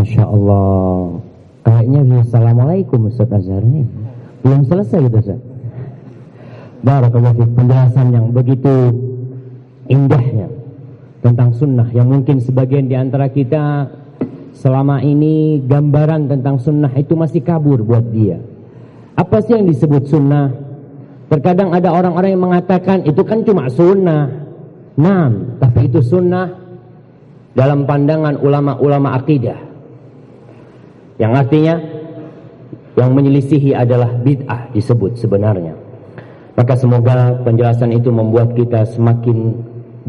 Masya Allah. Kayaknya Assalamualaikum Ustaz Azhar ini. Belum selesai gitu Ustaz. Barakallahu penjelasan yang begitu indahnya tentang sunnah yang mungkin sebagian di antara kita selama ini gambaran tentang sunnah itu masih kabur buat dia. Apa sih yang disebut sunnah? Terkadang ada orang-orang yang mengatakan itu kan cuma sunnah. Nah, tapi itu sunnah dalam pandangan ulama-ulama akidah. Yang artinya yang menyelisihi adalah bid'ah disebut sebenarnya. Maka semoga penjelasan itu membuat kita semakin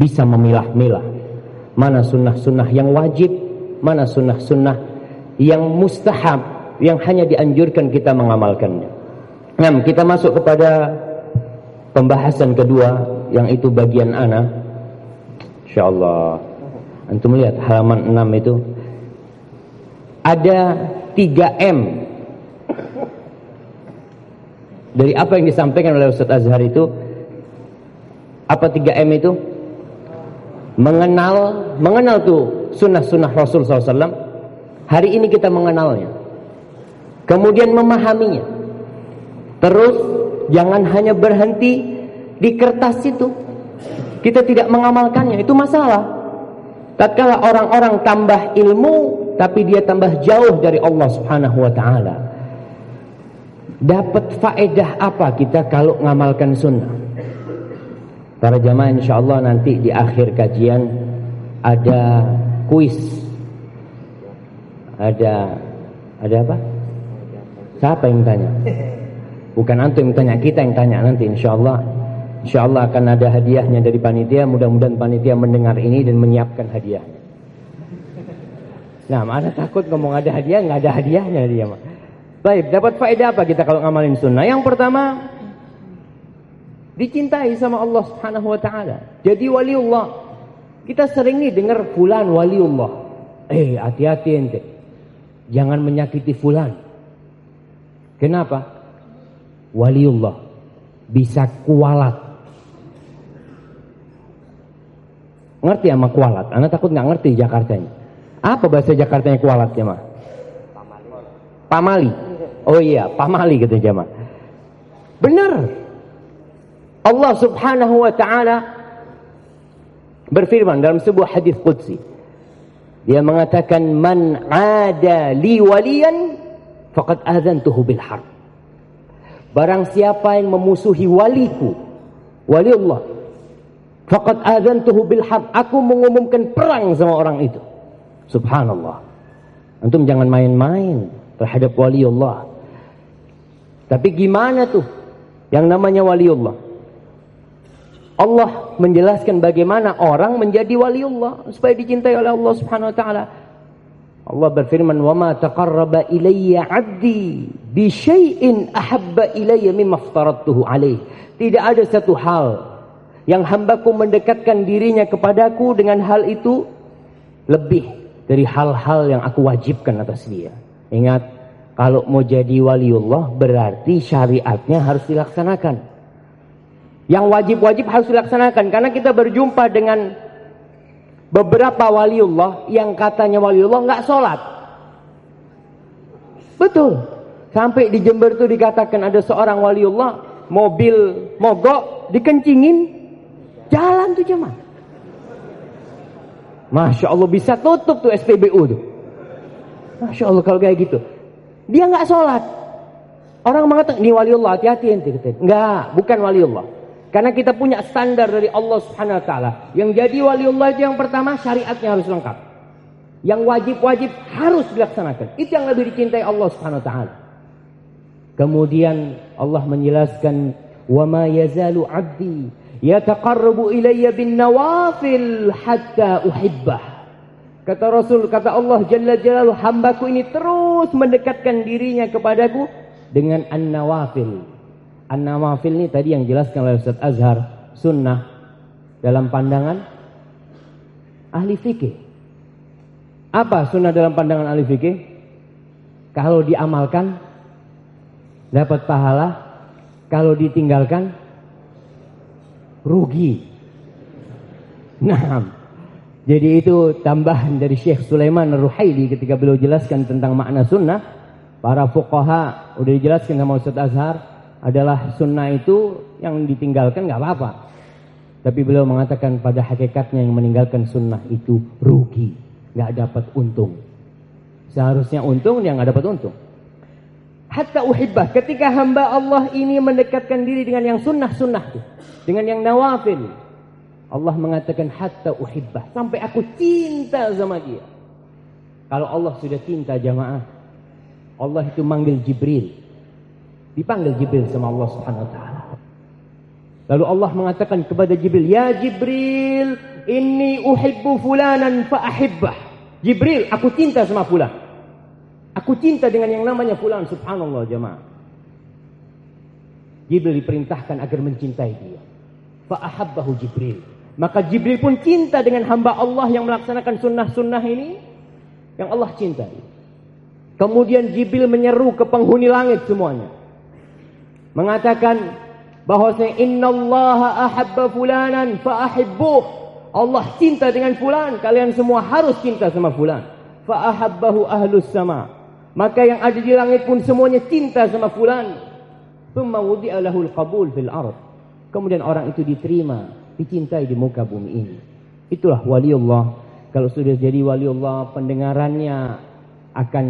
bisa memilah-milah mana sunnah-sunnah yang wajib, mana sunnah-sunnah yang mustahab, yang hanya dianjurkan kita mengamalkannya. Nah, kita masuk kepada pembahasan kedua yang itu bagian ana. Insyaallah. Antum lihat halaman 6 itu ada 3M dari apa yang disampaikan oleh Ustaz Azhar itu apa 3M itu? Mengenal mengenal tuh sunnah-sunnah Rasul SAW hari ini kita mengenalnya. Kemudian memahaminya. Terus jangan hanya berhenti di kertas itu. Kita tidak mengamalkannya itu masalah. Tatkala orang-orang tambah ilmu tapi dia tambah jauh dari Allah Subhanahu wa taala Dapat faedah apa kita kalau ngamalkan sunnah? Para jamaah insya Allah nanti di akhir kajian ada kuis. Ada ada apa? Siapa yang tanya? Bukan antum yang tanya, kita yang tanya nanti insya Allah. Insya Allah akan ada hadiahnya dari panitia. Mudah-mudahan panitia mendengar ini dan menyiapkan hadiahnya. Nah, ada takut ngomong ada hadiah, nggak ada hadiahnya dia mah. Baik, dapat faedah apa kita kalau ngamalin sunnah? Yang pertama, dicintai sama Allah Subhanahu wa taala. Jadi waliullah. Kita sering nih dengar fulan waliullah. Eh, hati-hati ente. Jangan menyakiti fulan. Kenapa? Waliullah bisa kualat. Ngerti sama kualat? Anak takut nggak ngerti Jakartanya. Apa bahasa Jakartanya kualat ya, mah? Pamali. Oh iya, pamali gitu jemaah. Benar. Allah Subhanahu wa taala berfirman dalam sebuah hadis qudsi. Dia mengatakan man ada li waliyan faqad adzantuhu bil harb. Barang siapa yang memusuhi waliku, wali Allah, faqad adzantuhu bil harb. Aku mengumumkan perang sama orang itu. Subhanallah. Antum jangan main-main terhadap wali Allah. Tapi gimana tuh yang namanya waliullah? Allah menjelaskan bagaimana orang menjadi waliullah supaya dicintai oleh Allah Subhanahu wa taala. Allah berfirman, "Wa ma taqarraba ilayya 'abdi bi syai'in ahabba ilayya mimma alaih." Tidak ada satu hal yang hambaku mendekatkan dirinya kepadaku dengan hal itu lebih dari hal-hal yang aku wajibkan atas dia. Ingat, kalau mau jadi waliullah berarti syariatnya harus dilaksanakan. Yang wajib-wajib harus dilaksanakan karena kita berjumpa dengan beberapa waliullah yang katanya waliullah nggak sholat. Betul. Sampai di Jember itu dikatakan ada seorang waliullah mobil mogok dikencingin jalan tuh jemaah. Masya Allah bisa tutup tuh SPBU tuh. Masya Allah kalau kayak gitu. Dia nggak sholat. Orang mengatakan, ini waliullah, hati-hati ente. Enggak, bukan waliullah. Karena kita punya standar dari Allah subhanahu wa ta'ala. Yang jadi waliullah itu yang pertama, syariatnya harus lengkap. Yang wajib-wajib harus dilaksanakan. Itu yang lebih dicintai Allah subhanahu wa ta'ala. Kemudian Allah menjelaskan, وَمَا يَزَالُ عَبْدِي yataqarrabu ilayya bin nawafil hatta uhibbah. Kata Rasul, kata Allah Jalla Jalal, hambaku ini terus mendekatkan dirinya kepadaku dengan an-nawafil. An-nawafil ini tadi yang jelaskan oleh Ustaz Azhar, sunnah dalam pandangan ahli fikih. Apa sunnah dalam pandangan ahli fikih? Kalau diamalkan dapat pahala, kalau ditinggalkan rugi. Nah, Jadi itu tambahan dari Syekh Sulaiman Ruhaili ketika beliau jelaskan tentang makna sunnah. Para fuqaha udah dijelaskan sama Ustaz Azhar adalah sunnah itu yang ditinggalkan nggak apa-apa. Tapi beliau mengatakan pada hakikatnya yang meninggalkan sunnah itu rugi, nggak dapat untung. Seharusnya untung dia nggak dapat untung. Hatta uhibbah ketika hamba Allah ini mendekatkan diri dengan yang sunnah-sunnah dengan yang nawafil, Allah mengatakan hatta uhibbah. Sampai aku cinta sama dia. Kalau Allah sudah cinta jamaah. Allah itu manggil Jibril. Dipanggil Jibril sama Allah subhanahu wa ta'ala. Lalu Allah mengatakan kepada Jibril. Ya Jibril. Inni uhibbu fulanan fa'ahibbah. Jibril aku cinta sama fulan. Aku cinta dengan yang namanya fulan. Subhanallah jamaah. Jibril diperintahkan agar mencintai dia. Fa'ahabbahu Jibril. Maka Jibril pun cinta dengan hamba Allah yang melaksanakan sunnah-sunnah ini. Yang Allah cintai. Kemudian Jibril menyeru ke penghuni langit semuanya. Mengatakan bahwasanya innallaha ahabba fulanan fa'ahibbuh. Allah cinta dengan fulan, kalian semua harus cinta sama fulan. Fa'ahabbahu ahlus sama. Maka yang ada di langit pun semuanya cinta sama fulan. Thumma wudi'a lahul qabul fil ard. Kemudian orang itu diterima dicintai di muka bumi ini. Itulah waliullah. Kalau sudah jadi waliullah, pendengarannya akan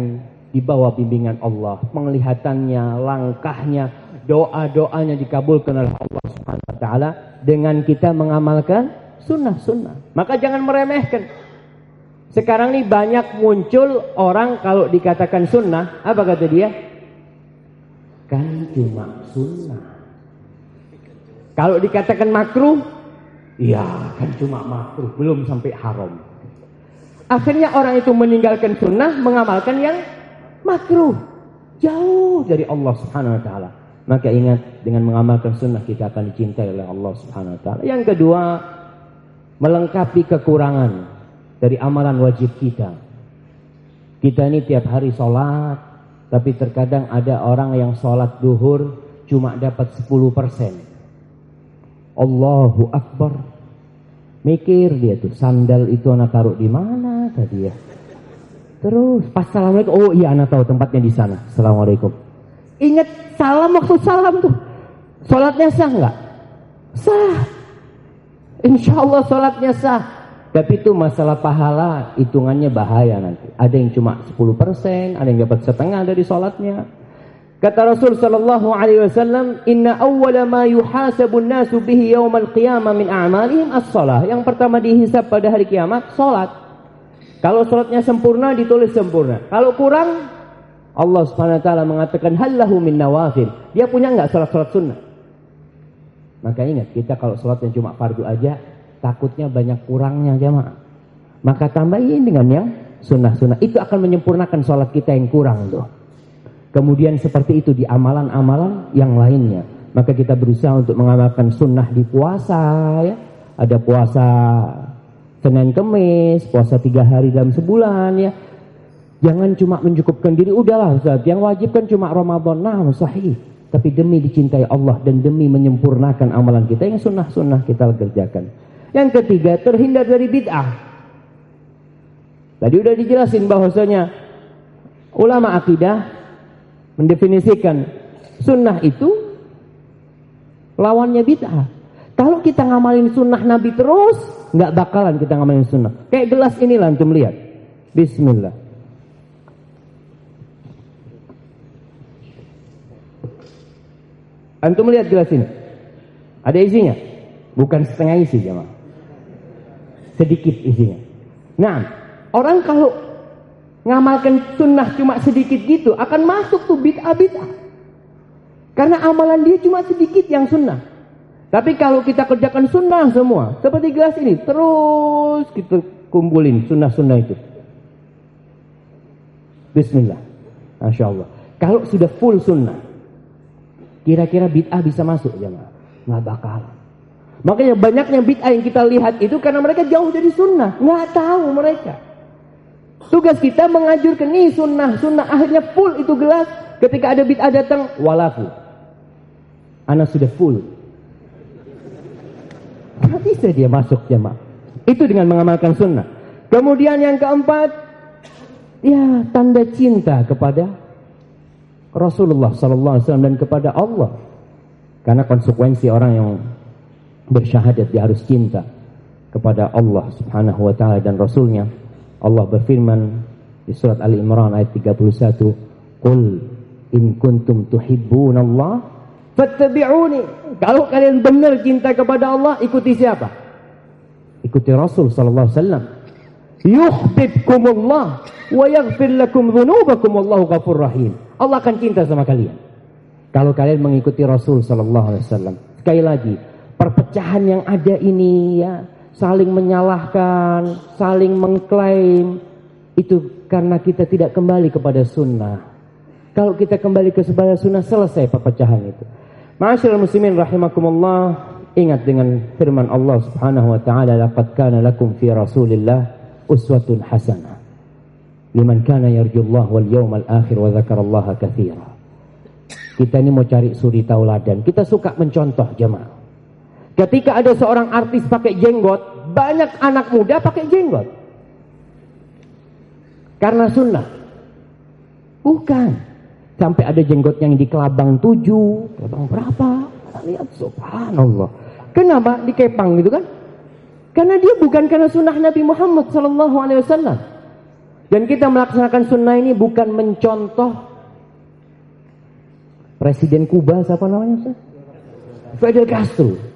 dibawa bimbingan Allah, penglihatannya, langkahnya, doa-doanya dikabulkan oleh Allah Subhanahu wa taala dengan kita mengamalkan sunnah-sunnah. Maka jangan meremehkan. Sekarang ini banyak muncul orang kalau dikatakan sunnah, apa kata dia? Kan cuma sunnah. Kalau dikatakan makruh, Ya kan cuma makruh, belum sampai haram. Akhirnya orang itu meninggalkan sunnah, mengamalkan yang makruh. Jauh dari Allah subhanahu wa ta'ala. Maka ingat, dengan mengamalkan sunnah kita akan dicintai oleh Allah subhanahu wa ta'ala. Yang kedua, melengkapi kekurangan dari amalan wajib kita. Kita ini tiap hari sholat, tapi terkadang ada orang yang sholat duhur cuma dapat 10 persen. Allahu Akbar. Mikir dia tuh, sandal itu anak taruh di mana tadi ya. Terus pas assalamualaikum, oh iya anak tahu tempatnya di sana. Assalamualaikum. Ingat salam waktu salam tuh. Sholatnya sah nggak? Sah. Insya Allah sholatnya sah. Tapi itu masalah pahala, hitungannya bahaya nanti. Ada yang cuma 10%, ada yang dapat setengah dari sholatnya. Kata Rasul sallallahu alaihi wasallam, "Inna awwala ma yuhasabun nasu bihi yaumal qiyamah min a'malihim as-shalah." Yang pertama dihisab pada hari kiamat salat. Kalau salatnya sempurna ditulis sempurna. Kalau kurang Allah Subhanahu wa taala mengatakan hallahu min nawafil. Dia punya enggak salat-salat sunnah? Maka ingat, kita kalau salatnya cuma fardu aja, takutnya banyak kurangnya jemaah. Maka tambahin dengan yang sunnah-sunnah. Itu akan menyempurnakan salat kita yang kurang tuh. Kemudian seperti itu di amalan-amalan yang lainnya. Maka kita berusaha untuk mengamalkan sunnah di puasa ya. Ada puasa Senin Kemis, puasa tiga hari dalam sebulan ya. Jangan cuma mencukupkan diri, udahlah Ustaz. Yang wajib kan cuma Ramadan. Nah, sahih. Tapi demi dicintai Allah dan demi menyempurnakan amalan kita yang sunnah-sunnah kita kerjakan. Yang ketiga, terhindar dari bid'ah. Tadi udah dijelasin bahwasanya ulama akidah mendefinisikan sunnah itu lawannya bid'ah. Kalau kita ngamalin sunnah Nabi terus, nggak bakalan kita ngamalin sunnah. Kayak gelas ini antum lihat. Bismillah. Antum lihat gelas ini. Ada isinya? Bukan setengah isi jemaah. Sedikit isinya. Nah, orang kalau ngamalkan sunnah cuma sedikit gitu, akan masuk tuh bid'ah-bid'ah. Karena amalan dia cuma sedikit yang sunnah. Tapi kalau kita kerjakan sunnah semua, seperti gelas ini, terus kita kumpulin sunnah-sunnah itu. Bismillah. Masya Allah. Kalau sudah full sunnah, kira-kira bid'ah bisa masuk jemaah? Nggak bakal. Makanya banyaknya bid'ah yang kita lihat itu karena mereka jauh dari sunnah. Nggak tahu mereka. Tugas kita mengajurkan nih sunnah, sunnah akhirnya full itu gelas. Ketika ada bid'ah datang, walafu. Anak sudah full. Tidak bisa dia masuk jemaah. Itu dengan mengamalkan sunnah. Kemudian yang keempat, ya tanda cinta kepada Rasulullah sallallahu alaihi wasallam dan kepada Allah. Karena konsekuensi orang yang bersyahadat dia harus cinta kepada Allah Subhanahu wa taala dan rasulnya. Allah berfirman di surat Ali Imran ayat 31, "Qul in kuntum Allah fattabi'uni." Kalau kalian benar cinta kepada Allah, ikuti siapa? Ikuti Rasul sallallahu alaihi wasallam. Yuhibbukumullah wa yaghfir lakum dzunubakum wallahu ghafur rahim. Allah akan cinta sama kalian. Kalau kalian mengikuti Rasul sallallahu alaihi wasallam. Sekali lagi, perpecahan yang ada ini ya, saling menyalahkan, saling mengklaim, itu karena kita tidak kembali kepada sunnah. Kalau kita kembali ke sebuah sunnah, selesai perpecahan itu. Ma'asyiral muslimin rahimakumullah, ingat dengan firman Allah Subhanahu wa taala, "Laqad kana lakum fi Rasulillah uswatun hasanah." Liman kana yarjullah wal yawmal akhir wa dzakarallaha katsira. Kita ini mau cari suri tauladan. Kita suka mencontoh jemaah. Ketika ada seorang artis pakai jenggot, banyak anak muda pakai jenggot. Karena sunnah. Bukan. Sampai ada jenggot yang di kelabang tujuh, kelabang berapa? Lihat subhanallah. Kenapa dikepang gitu kan? Karena dia bukan karena sunnah Nabi Muhammad Wasallam. Dan kita melaksanakan sunnah ini bukan mencontoh Presiden Kuba siapa namanya? Fidel Castro.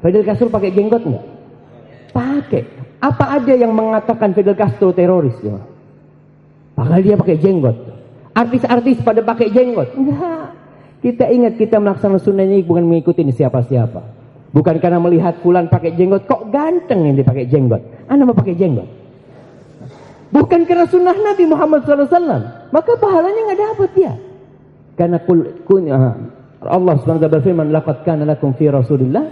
Fidel Castro pakai jenggot nggak? Pakai. Apa ada yang mengatakan Fidel Castro teroris? Ya? Padahal dia pakai jenggot. Artis-artis pada pakai jenggot. Enggak. Kita ingat kita melaksanakan sunnah ini bukan mengikuti siapa-siapa. Bukan karena melihat fulan pakai jenggot, kok ganteng ini pakai jenggot. Anda mau pakai jenggot. Bukan karena sunnah Nabi Muhammad SAW. Maka pahalanya nggak dapat dia. Karena kul, kul, uh, Allah SWT berfirman, Laqad kana lakum fi Rasulillah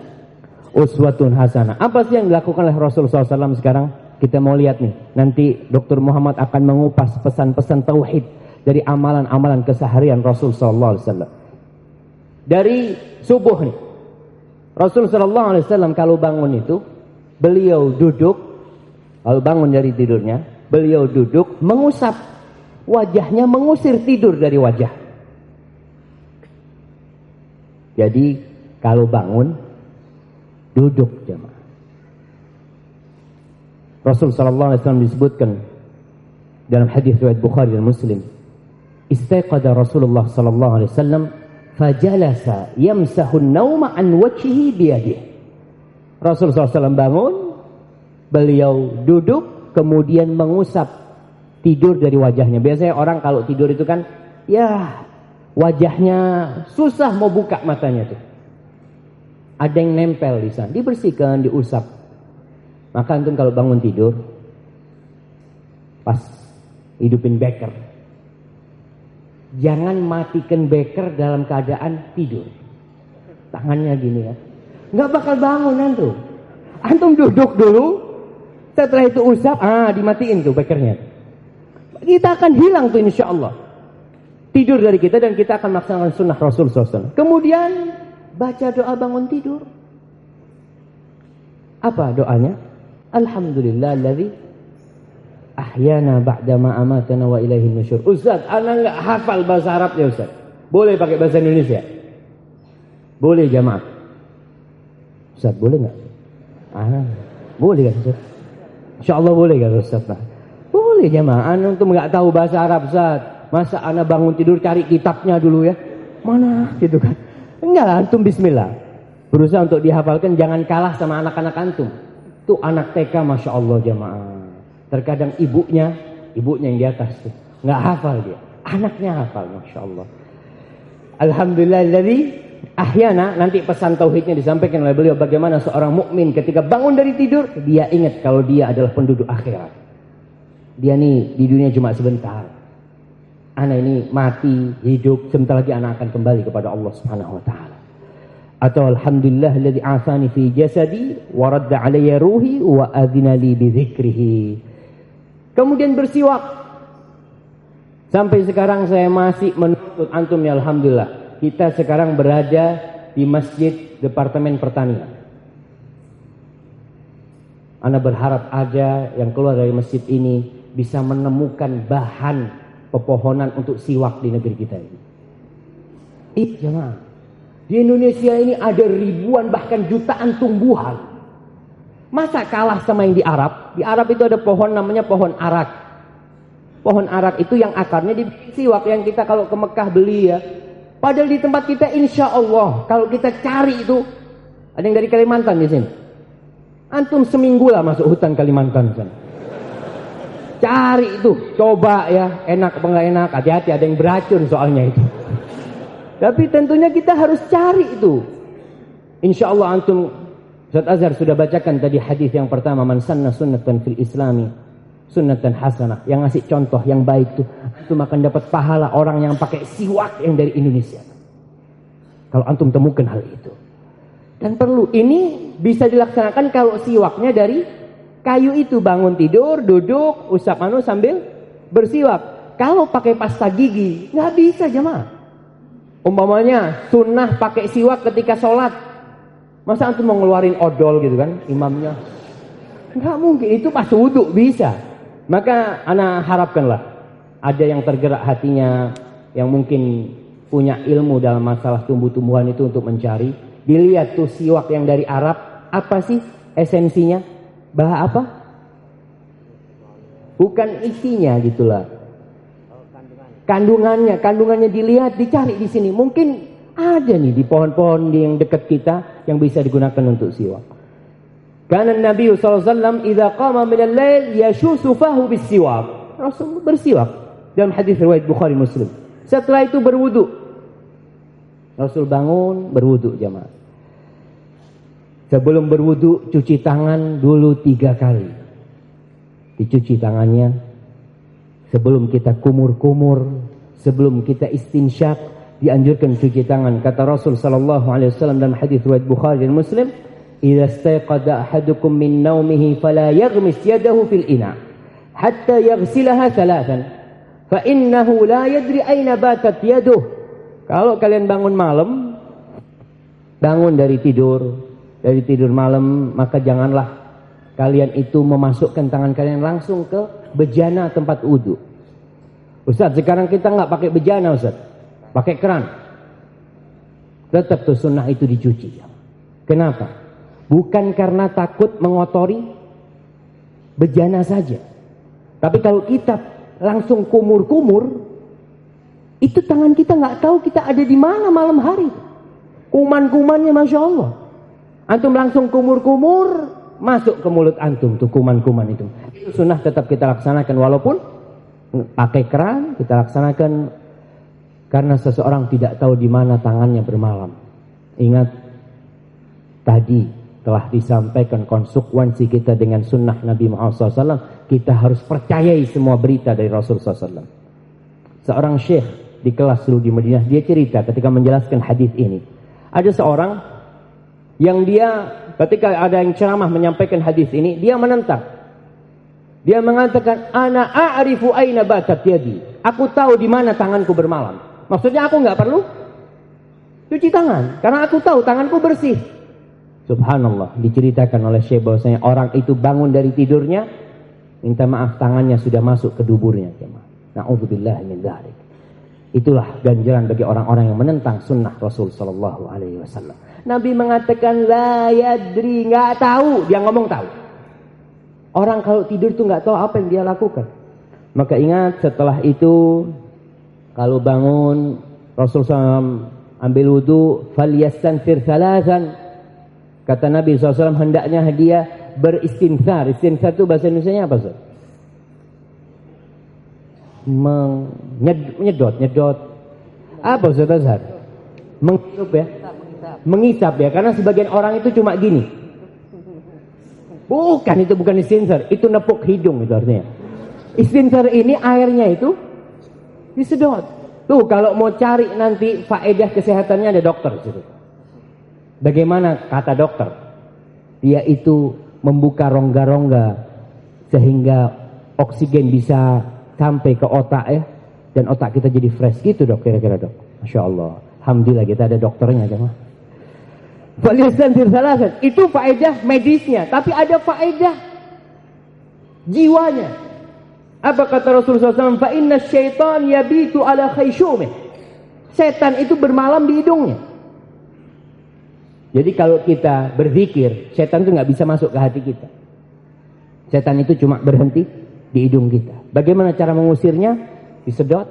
uswatun hasanah. Apa sih yang dilakukan oleh Rasulullah SAW sekarang? Kita mau lihat nih. Nanti Dr. Muhammad akan mengupas pesan-pesan tauhid dari amalan-amalan keseharian Rasul SAW. Dari subuh nih. Rasul SAW kalau bangun itu, beliau duduk, kalau bangun dari tidurnya, beliau duduk mengusap wajahnya, mengusir tidur dari wajah. Jadi kalau bangun duduk jemaah. Rasul sallallahu alaihi wasallam disebutkan dalam hadis riwayat Bukhari dan Muslim. Istaqada Rasulullah sallallahu alaihi wasallam fajalasa yamsahu an-nauma an wajhihi biyadihi. Rasul SAW bangun, beliau duduk, kemudian mengusap tidur dari wajahnya. Biasanya orang kalau tidur itu kan, ya wajahnya susah mau buka matanya tuh ada yang nempel di sana, dibersihkan, diusap. Maka antum kalau bangun tidur, pas hidupin beker, jangan matikan beker dalam keadaan tidur. Tangannya gini ya, nggak bakal bangun antum. Antum duduk dulu, setelah itu usap, ah dimatiin tuh bekernya. Kita akan hilang tuh insya Allah. Tidur dari kita dan kita akan melaksanakan sunnah Rasul SAW. Kemudian baca doa bangun tidur. Apa doanya? Alhamdulillah alladzi ahyana ba'dama amatana wa ilaihi nusyur. Ustaz, ana enggak hafal bahasa Arab ya Ustaz. Boleh pakai bahasa Indonesia? Boleh jamaah. Ustaz, boleh enggak? Ah, boleh kan Ustaz? Insyaallah boleh kan Ustaz? Boleh jamaah. Ana untuk enggak tahu bahasa Arab Ustaz. Masa ana bangun tidur cari kitabnya dulu ya? Mana gitu kan? Enggak antum bismillah. Berusaha untuk dihafalkan, jangan kalah sama anak-anak antum. Itu anak TK, Masya Allah jamaah. Terkadang ibunya, ibunya yang di atas tuh. Enggak hafal dia. Anaknya hafal, Masya Allah. Alhamdulillah, jadi ahyana, nanti pesan tauhidnya disampaikan oleh beliau. Bagaimana seorang mukmin ketika bangun dari tidur, dia ingat kalau dia adalah penduduk akhirat. Dia nih di dunia cuma sebentar anak ini mati, hidup, sebentar lagi anak akan kembali kepada Allah Subhanahu wa taala. Atau alhamdulillah alladhi afani fi jasadi wa radda alayya ruhi wa adzina li bi dzikrihi. Kemudian bersiwak. Sampai sekarang saya masih menuntut antum ya alhamdulillah. Kita sekarang berada di Masjid Departemen Pertanian. Anda berharap ada yang keluar dari masjid ini bisa menemukan bahan pepohonan untuk siwak di negeri kita ini. Ih jemaah. Di Indonesia ini ada ribuan bahkan jutaan tumbuhan. Masa kalah sama yang di Arab? Di Arab itu ada pohon namanya pohon arak. Pohon arak itu yang akarnya di siwak yang kita kalau ke Mekah beli ya. Padahal di tempat kita insya Allah kalau kita cari itu ada yang dari Kalimantan di sini. Antum seminggu lah masuk hutan Kalimantan sana. Cari itu, coba ya, enak apa enggak enak, hati-hati ada yang beracun soalnya itu. Tapi tentunya kita harus cari itu. Insya Allah antum Ustaz Azhar sudah bacakan tadi hadis yang pertama man sanna sunnatan fil islami sunnatan hasanah yang ngasih contoh yang baik tuh antum akan dapat pahala orang yang pakai siwak yang dari Indonesia. Kalau antum temukan hal itu. Dan perlu ini bisa dilaksanakan kalau siwaknya dari kayu itu bangun tidur, duduk, usap anu sambil bersiwak. Kalau pakai pasta gigi nggak bisa jemaah. Umpamanya sunnah pakai siwak ketika sholat. Masa antum mau ngeluarin odol gitu kan imamnya? Nggak mungkin itu pas wudhu bisa. Maka anak harapkanlah ada yang tergerak hatinya yang mungkin punya ilmu dalam masalah tumbuh-tumbuhan itu untuk mencari Dilihat tuh siwak yang dari Arab, apa sih esensinya? Bah apa? Bukan isinya gitulah. Kandungannya, kandungannya dilihat, dicari di sini. Mungkin ada nih di pohon-pohon yang dekat kita yang bisa digunakan untuk siwak. Karena Nabi SAW idza qama min al-lail yashusu fahu bis-siwak. Rasul bersiwak dalam hadis riwayat Bukhari Muslim. Setelah itu berwudu. Rasul bangun berwudu jamaah. Sebelum berwudu cuci tangan dulu tiga kali. Dicuci tangannya. Sebelum kita kumur-kumur, sebelum kita istinsyak, dianjurkan cuci tangan. Kata Rasul sallallahu alaihi wasallam dalam hadis riwayat Bukhari dan Muslim, "Idza istayqadha ahadukum min naumihi fala yaghmis yadahu fil ina hatta yaghsilaha thalathan." Fa innahu la yadri aina batat yaduh. Kalau kalian bangun malam, bangun dari tidur, dari tidur malam, maka janganlah kalian itu memasukkan tangan kalian langsung ke bejana tempat wudhu. Ustaz, sekarang kita nggak pakai bejana Ustaz. Pakai keran. Tetap tuh sunnah itu dicuci. Kenapa? Bukan karena takut mengotori bejana saja. Tapi kalau kita langsung kumur-kumur, itu tangan kita nggak tahu kita ada di mana malam hari. Kuman-kumannya Masya Allah. Antum langsung kumur-kumur masuk ke mulut antum tuh kuman-kuman itu. Itu sunnah tetap kita laksanakan walaupun pakai keran kita laksanakan karena seseorang tidak tahu di mana tangannya bermalam. Ingat tadi telah disampaikan konsekuensi kita dengan sunnah Nabi Muhammad SAW. Kita harus percayai semua berita dari Rasul SAW. Seorang syekh di kelas dulu di Madinah dia cerita ketika menjelaskan hadis ini. Ada seorang yang dia ketika ada yang ceramah menyampaikan hadis ini dia menentang. Dia mengatakan ana a'rifu aina batat yadi. Aku tahu di mana tanganku bermalam. Maksudnya aku nggak perlu cuci tangan karena aku tahu tanganku bersih. Subhanallah diceritakan oleh Syekh bahwasanya orang itu bangun dari tidurnya minta maaf tangannya sudah masuk ke duburnya Nauzubillah min dzalik itulah ganjaran bagi orang-orang yang menentang sunnah Rasul sallallahu alaihi wasallam Nabi mengatakan la yadri, nggak tahu. Dia ngomong tahu. Orang kalau tidur tuh nggak tahu apa yang dia lakukan. Maka ingat setelah itu kalau bangun Rasul SAW ambil wudhu falyastanfir salasan kata Nabi SAW hendaknya dia beristinsar istinsar itu bahasa Indonesia apa Ustaz? menyedot nyedot apa Ustaz Azhar menghirup ya mengisap ya karena sebagian orang itu cuma gini. Bukan itu bukan istinsar itu nepuk hidung itu artinya. Istinsar ini airnya itu disedot. Tuh kalau mau cari nanti faedah kesehatannya ada dokter gitu. bagaimana kata dokter? Dia itu membuka rongga-rongga sehingga oksigen bisa sampai ke otak ya. Dan otak kita jadi fresh gitu dok kira-kira dok. Masya Allah. Alhamdulillah kita ada dokternya jemaah Salasan. Itu faedah medisnya. Tapi ada faedah jiwanya. Apa kata Rasulullah SAW? Fa inna syaitan yabitu ala khayshumih. Setan itu bermalam di hidungnya. Jadi kalau kita berzikir, setan itu nggak bisa masuk ke hati kita. Setan itu cuma berhenti di hidung kita. Bagaimana cara mengusirnya? Disedot,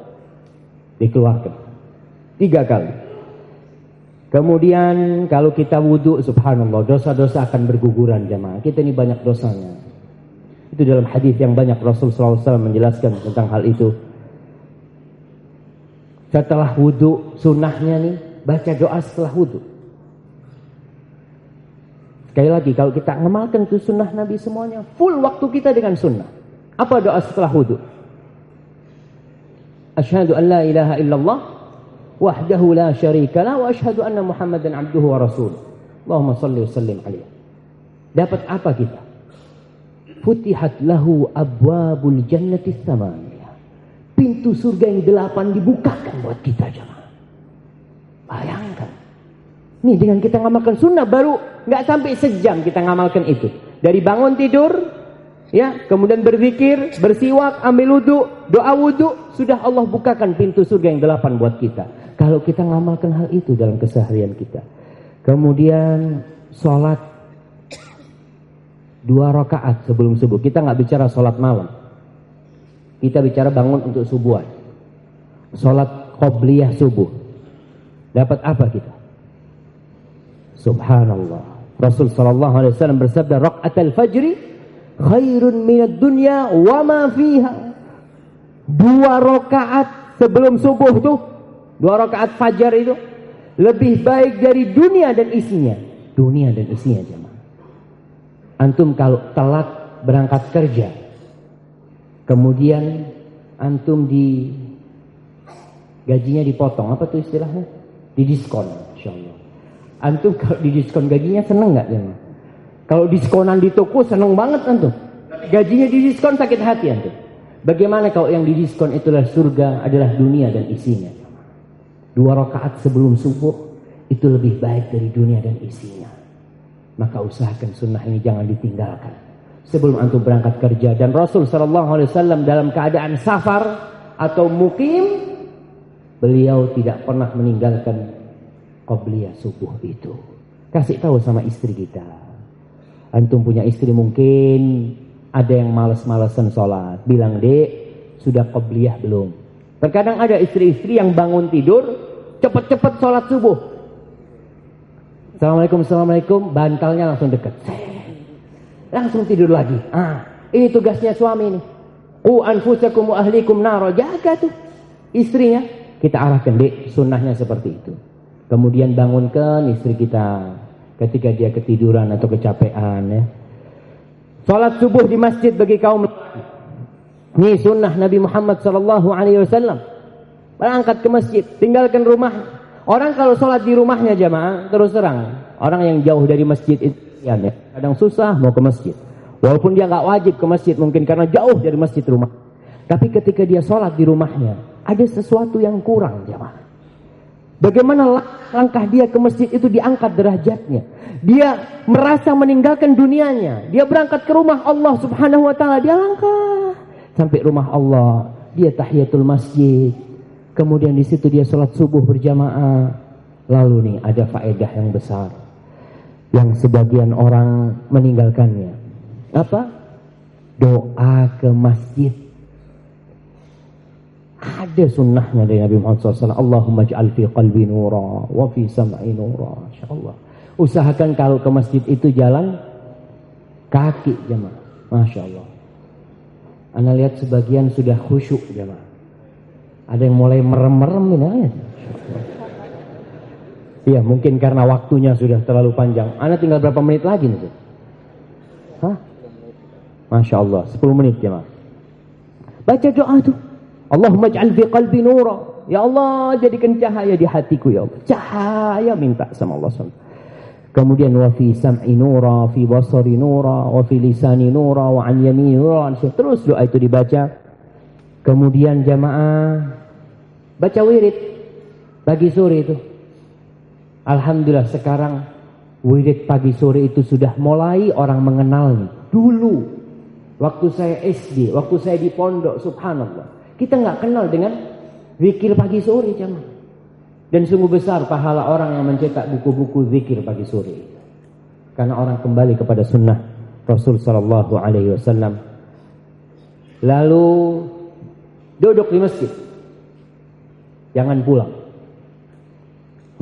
dikeluarkan. Tiga kali. Kemudian kalau kita wudhu, subhanallah, dosa-dosa akan berguguran jemaah. Kita ini banyak dosanya. Itu dalam hadis yang banyak Rasul SAW menjelaskan tentang hal itu. Setelah wudhu, sunnahnya nih, baca doa setelah wudhu. Sekali lagi, kalau kita ngamalkan itu sunnah Nabi semuanya, full waktu kita dengan sunnah. Apa doa setelah wudhu? Asyhadu an la ilaha illallah la syarika la wa asyhadu anna Muhammadan abduhu wa rasul. Allahumma salli wa sallim alaihi. Dapat apa kita? Futihat lahu abwabul jannati. Pintu surga yang delapan dibukakan buat kita jemaah. Bayangkan. Nih dengan kita ngamalkan sunnah baru nggak sampai sejam kita ngamalkan itu. Dari bangun tidur Ya, kemudian berzikir, bersiwak, ambil wudhu, doa wudhu, sudah Allah bukakan pintu surga yang delapan buat kita. Kalau kita ngamalkan hal itu dalam keseharian kita. Kemudian sholat dua rakaat sebelum subuh. Kita nggak bicara sholat malam. Kita bicara bangun untuk subuhan. Sholat qobliyah subuh. Dapat apa kita? Subhanallah. Rasul sallallahu alaihi wasallam bersabda, "Rakaat al-fajri khairun minad dunya wa ma fiha. Dua rakaat sebelum subuh tuh, dua rakaat fajar itu lebih baik dari dunia dan isinya. Dunia dan isinya jemaah. Antum kalau telat berangkat kerja, kemudian antum di gajinya dipotong, apa tuh istilahnya? Didiskon, insyaallah. Antum kalau didiskon gajinya seneng nggak jemaah? Kalau diskonan di toko seneng banget antum. Gajinya di diskon sakit hati antum. Bagaimana kalau yang didiskon itulah surga adalah dunia dan isinya. Dua rakaat sebelum subuh itu lebih baik dari dunia dan isinya. Maka usahakan sunnah ini jangan ditinggalkan. Sebelum antum berangkat kerja dan Rasul Shallallahu Alaihi Wasallam dalam keadaan safar atau mukim, beliau tidak pernah meninggalkan qobliyah subuh itu. Kasih tahu sama istri kita. Antum punya istri mungkin ada yang males-malesan sholat. Bilang, dek, sudah qobliyah belum? Terkadang ada istri-istri yang bangun tidur, cepet-cepet sholat subuh. Assalamualaikum, Assalamualaikum, bantalnya langsung dekat. Langsung tidur lagi. Ah, ini tugasnya suami ini. Ku anfusakum ahlikum naro. Jaga tuh istrinya. Kita arahkan, dek, sunnahnya seperti itu. Kemudian bangunkan istri kita ketika dia ketiduran atau kecapean ya. Salat subuh di masjid bagi kaum ini sunnah Nabi Muhammad sallallahu alaihi wasallam. Berangkat ke masjid, tinggalkan rumah. Orang kalau sholat di rumahnya jamaah terus terang, orang yang jauh dari masjid itu ya, kadang susah mau ke masjid. Walaupun dia nggak wajib ke masjid mungkin karena jauh dari masjid rumah. Tapi ketika dia sholat di rumahnya, ada sesuatu yang kurang jamaah. Bagaimana langkah dia ke masjid itu diangkat derajatnya. Dia merasa meninggalkan dunianya. Dia berangkat ke rumah Allah subhanahu wa ta'ala. Dia langkah. Sampai rumah Allah. Dia tahiyatul masjid. Kemudian di situ dia sholat subuh berjamaah. Lalu nih ada faedah yang besar. Yang sebagian orang meninggalkannya. Apa? Doa ke masjid ada sunnahnya dari Nabi Muhammad SAW. Allahumma ja'al fi qalbi nura wa fi sam'i nura. InsyaAllah. Usahakan kalau ke masjid itu jalan kaki jemaah. Masya Allah. Anda lihat sebagian sudah khusyuk jemaah. Ada yang mulai merem-merem ini ya. Iya mungkin karena waktunya sudah terlalu panjang. Anda tinggal berapa menit lagi nih? Hah? Masya Allah. 10 menit jemaah. Baca doa tuh. Allahumma ja'al fi qalbi nura. Ya Allah, jadikan cahaya di hatiku ya Allah. Cahaya minta sama Allah SWT. Kemudian wa fi sam'i nura, fi basari nura, wa fi lisani nura, wa an yamini nura. Terus doa itu dibaca. Kemudian jamaah baca wirid pagi sore itu. Alhamdulillah sekarang wirid pagi sore itu sudah mulai orang mengenal Dulu waktu saya SD, waktu saya di pondok, subhanallah. Kita nggak kenal dengan zikir pagi sore jemaah. Dan sungguh besar pahala orang yang mencetak buku-buku zikir pagi sore. Karena orang kembali kepada sunnah Rasul Sallallahu Alaihi Wasallam. Lalu duduk di masjid, jangan pulang.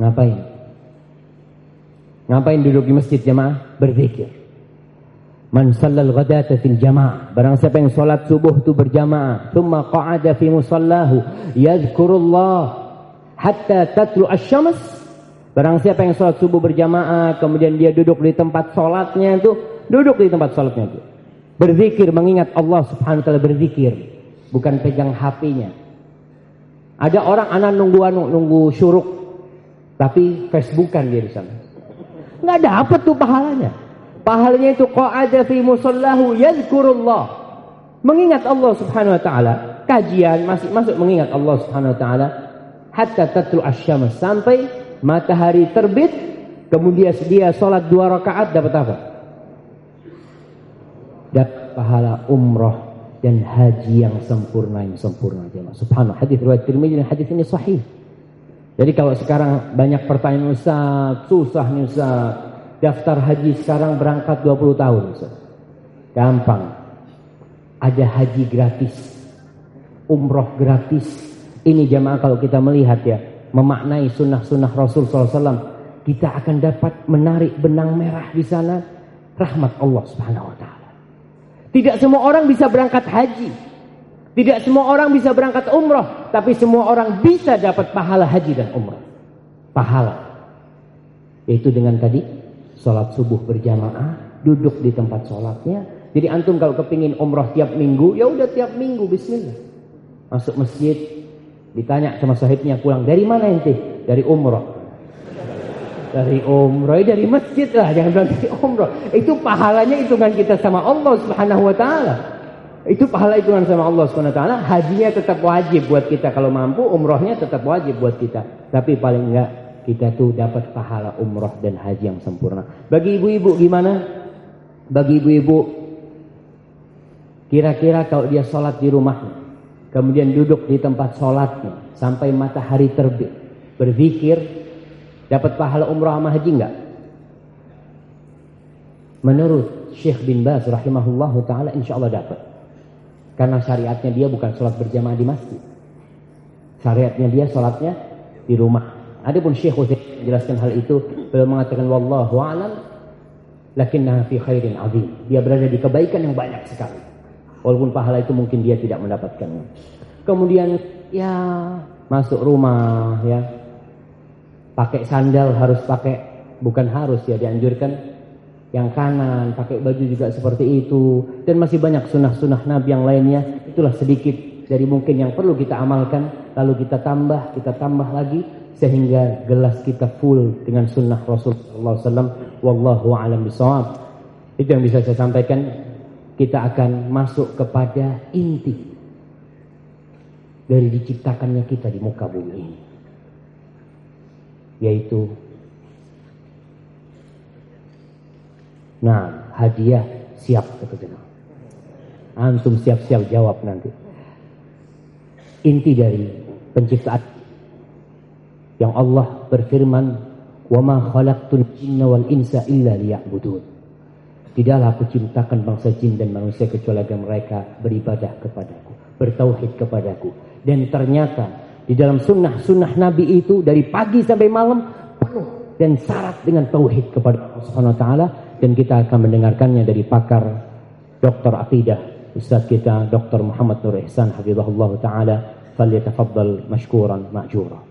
Ngapain? Ngapain duduk di masjid jemaah? Berzikir. Man sallal ghadata fil jamaah. Barang siapa yang salat subuh itu berjamaah, thumma qa'ada fi musallahu yadhkurullah hatta tatlu asyams barang siapa yang sholat subuh berjamaah kemudian dia duduk di tempat sholatnya itu duduk di tempat sholatnya itu berzikir mengingat Allah subhanahu wa ta'ala berzikir bukan pegang HP-nya ada orang anak nunggu anu nunggu syuruk tapi Facebookan dia di sana. Nggak dapat tuh pahalanya. Pahalanya itu qa'ada fi musallahu yadhkurullah. Mengingat Allah subhanahu wa ta'ala kajian masih masuk mengingat Allah subhanahu wa ta'ala hatta tatlu asyams sampai matahari terbit kemudian dia sholat dua rakaat dapat apa? Dapat pahala umroh dan haji yang sempurna yang sempurna jemaah. Subhanallah hadis riwayat Tirmidzi dan hadis ini sahih. Jadi kalau sekarang banyak pertanyaan Ustaz, susah nih Ustaz. Daftar haji sekarang berangkat 20 tahun Ustaz. Gampang. Ada haji gratis. Umroh gratis ini jamaah kalau kita melihat ya, memaknai sunnah-sunnah Rasul SAW, kita akan dapat menarik benang merah di sana rahmat Allah Subhanahu Wa. Tidak semua orang bisa berangkat haji, tidak semua orang bisa berangkat umroh, tapi semua orang bisa dapat pahala haji dan umroh. Pahala, yaitu dengan tadi sholat subuh berjamaah, duduk di tempat sholatnya. Jadi antum kalau kepingin umroh tiap minggu, ya udah tiap minggu Bismillah. Masuk masjid, Ditanya sama sahibnya pulang, dari mana ente? Dari umroh. Dari umroh, dari masjid lah, jangan bilang dari umroh. Itu pahalanya hitungan kita sama Allah subhanahu wa ta'ala. Itu pahala hitungan sama Allah subhanahu wa ta'ala. Hajinya tetap wajib buat kita. Kalau mampu, umrohnya tetap wajib buat kita. Tapi paling enggak, kita tuh dapat pahala umroh dan haji yang sempurna. Bagi ibu-ibu gimana? Bagi ibu-ibu, kira-kira kalau dia sholat di rumahnya, kemudian duduk di tempat sholatnya sampai matahari terbit, berzikir, dapat pahala umrah sama haji enggak? Menurut Syekh bin Baz rahimahullah taala insya Allah dapat. Karena syariatnya dia bukan sholat berjamaah di masjid. Syariatnya dia sholatnya di rumah. Adapun Syekh Utsaimin menjelaskan hal itu, beliau mengatakan wallahu a'lam lakinnaha fi khairin azim. Dia berada di kebaikan yang banyak sekali. Walaupun pahala itu mungkin dia tidak mendapatkannya. Kemudian ya masuk rumah ya. Pakai sandal harus pakai bukan harus ya dianjurkan yang kanan, pakai baju juga seperti itu dan masih banyak sunnah-sunnah Nabi yang lainnya. Itulah sedikit dari mungkin yang perlu kita amalkan lalu kita tambah, kita tambah lagi sehingga gelas kita full dengan sunnah Rasulullah SAW. Wallahu a'lam bishawab. Itu yang bisa saya sampaikan kita akan masuk kepada inti dari diciptakannya kita di muka bumi ini. Yaitu Nah, hadiah siap kata Antum siap-siap jawab nanti. Inti dari penciptaan yang Allah berfirman, "Wa ma khalaqtul jinna wal insa illa liya'budun." Tidaklah aku ciptakan bangsa jin dan manusia kecuali agar mereka beribadah kepadaku, bertauhid kepadaku. Dan ternyata di dalam sunnah-sunnah Nabi itu dari pagi sampai malam penuh dan syarat dengan tauhid kepada Allah Subhanahu wa taala dan kita akan mendengarkannya dari pakar Dr. Aqidah Ustaz kita Dr. Muhammad Nur Ihsan hafizahullah taala falyatafaddal mashkuran ma'jura